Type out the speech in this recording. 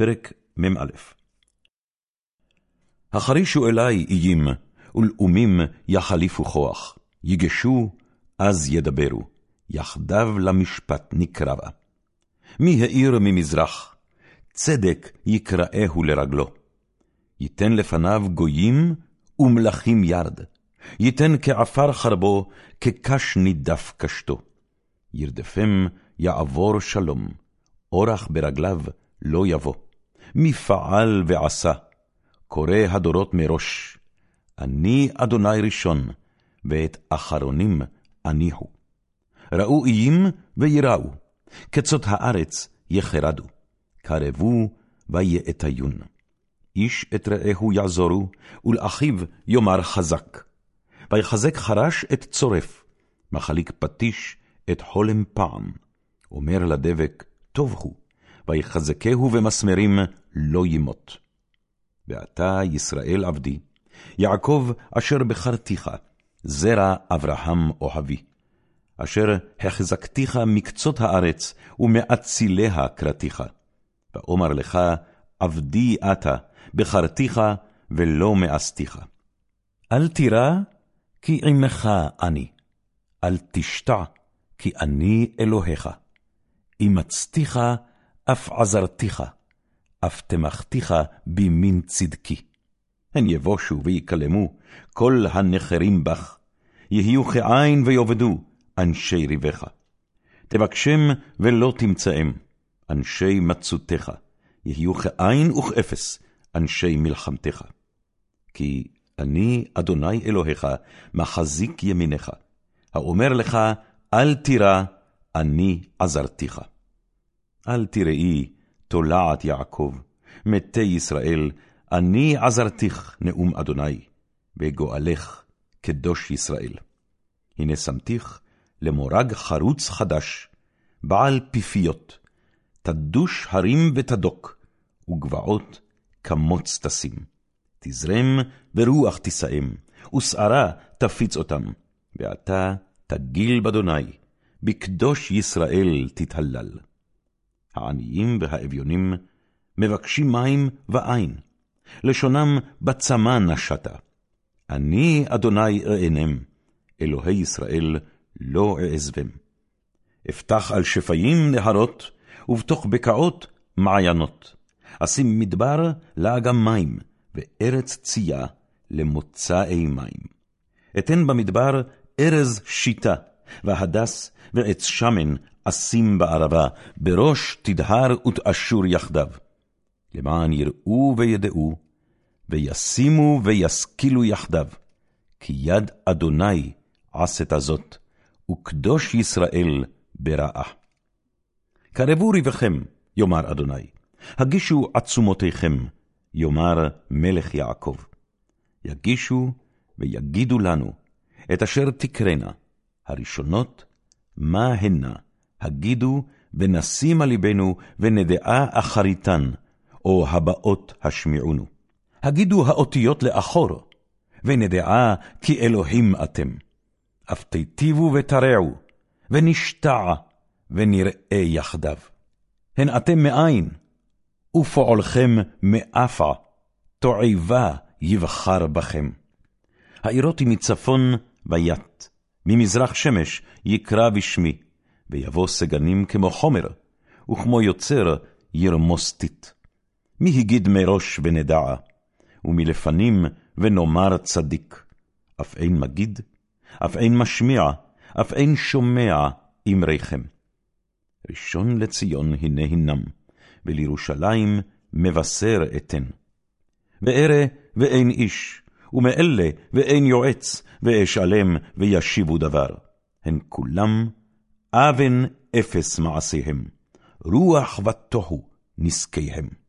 פרק מ"א החרישו אלי איים, ולאומים יחליפו כוח, יגשו, אז ידברו, יחדיו למשפט נקרבה. מי האיר ממזרח, צדק יקראהו לרגלו. ייתן לפניו גויים ומלכים ירד, ייתן כעפר חרבו, כקש נידף קשתו. ירדפם יעבור שלום, אורח ברגליו לא יבוא. מי פעל ועשה, קורא הדורות מראש. אני אדוני ראשון, ואת אחרונים אניחו. ראו איים ויראו, קצות הארץ יחרדו, קרבו ויאטיון. איש את רעהו יעזורו, ולאחיו יאמר חזק. ויחזק חרש את צורף, מחליק פטיש את חולם פעם. אומר לדבק, טוב הוא, ויחזקהו במסמרים לא ימות. ועתה ישראל עבדי, יעקב אשר בחרתיך, זרע אברהם אוהבי. אשר החזקתיך מקצות הארץ, ומאציליה קראתיך. ואומר לך, עבדי אתה, בחרתיך ולא מאסתיך. אל תירא, כי עמך אני. אל תשתע, כי אני אלוהיך. אימצתיך, אף עזרתיך, אף תמכתיך בימין צדקי. הן יבושו ויקלמו, כל הנחרים בך, יהיו כעין ויאבדו, אנשי ריבך. תבקשם ולא תמצאם, אנשי מצותיך, יהיו כעין וכאפס, אנשי מלחמתך. כי אני, אדוני אלוהיך, מחזיק ימינך, האומר לך, אל תירא, אני עזרתיך. אל תראי, תולעת יעקב, מתי ישראל, אני עזרתיך, נאום אדוני, וגואלך, קדוש ישראל. הנה שמתיך למורג חרוץ חדש, בעל פיפיות, תדוש הרים ותדוק, וגבעות כמוץ תשים. תזרם ורוח תישאם, ושערה תפיץ אותם, ואתה תגיל באדוני, בקדוש ישראל תתהלל. העניים והאביונים מבקשים מים ואין, לשונם בצמא נשתה. אני אדוני אענם, אלוהי ישראל לא אעזבם. אפתח על שפיים נהרות, ובתוך בקעות מעיינות. אשים מדבר לאגם מים, וארץ צייה למוצאי מים. אתן במדבר ארז שיטה, והדס ועץ שמן אשים בערבה, בראש תדהר ותאשור יחדיו. למען יראו וידעו, וישימו וישכילו יחדיו, כי יד אדוני עשת זאת, וקדוש ישראל ברעה. קרבו ריבכם, יאמר אדוני, הגישו עצומותיכם, יאמר מלך יעקב. יגישו ויגידו לנו, את אשר תקרנה, הראשונות, מה הנה, הגידו ונשימה ליבנו ונדעה אחריתן, או הבאות השמיעונו. הגידו האותיות לאחור, ונדעה כי אלוהים אתם. אף תיטיבו ותרעו, ונשתע, ונראה יחדיו. הן אתם מאין, ופועלכם מאפה, תועבה יבחר בכם. האירותי מצפון ביט, ממזרח שמש יקרא בשמי, ויבוא סגנים כמו חומר, וכמו יוצר ירמוס טיט. מי הגיד מראש ונדעה, ומלפנים ונאמר צדיק. אף אין מגיד, אף אין משמיע, אף אין שומע אמריכם. ראשון לציון הנה הנם, ולירושלים מבשר אתן. וארא ואין איש, ומאלה ואין יועץ, ואשאלם וישיבו דבר. הן כולם אבן אפס מעשיהם, רוח ותוהו נזקיהם.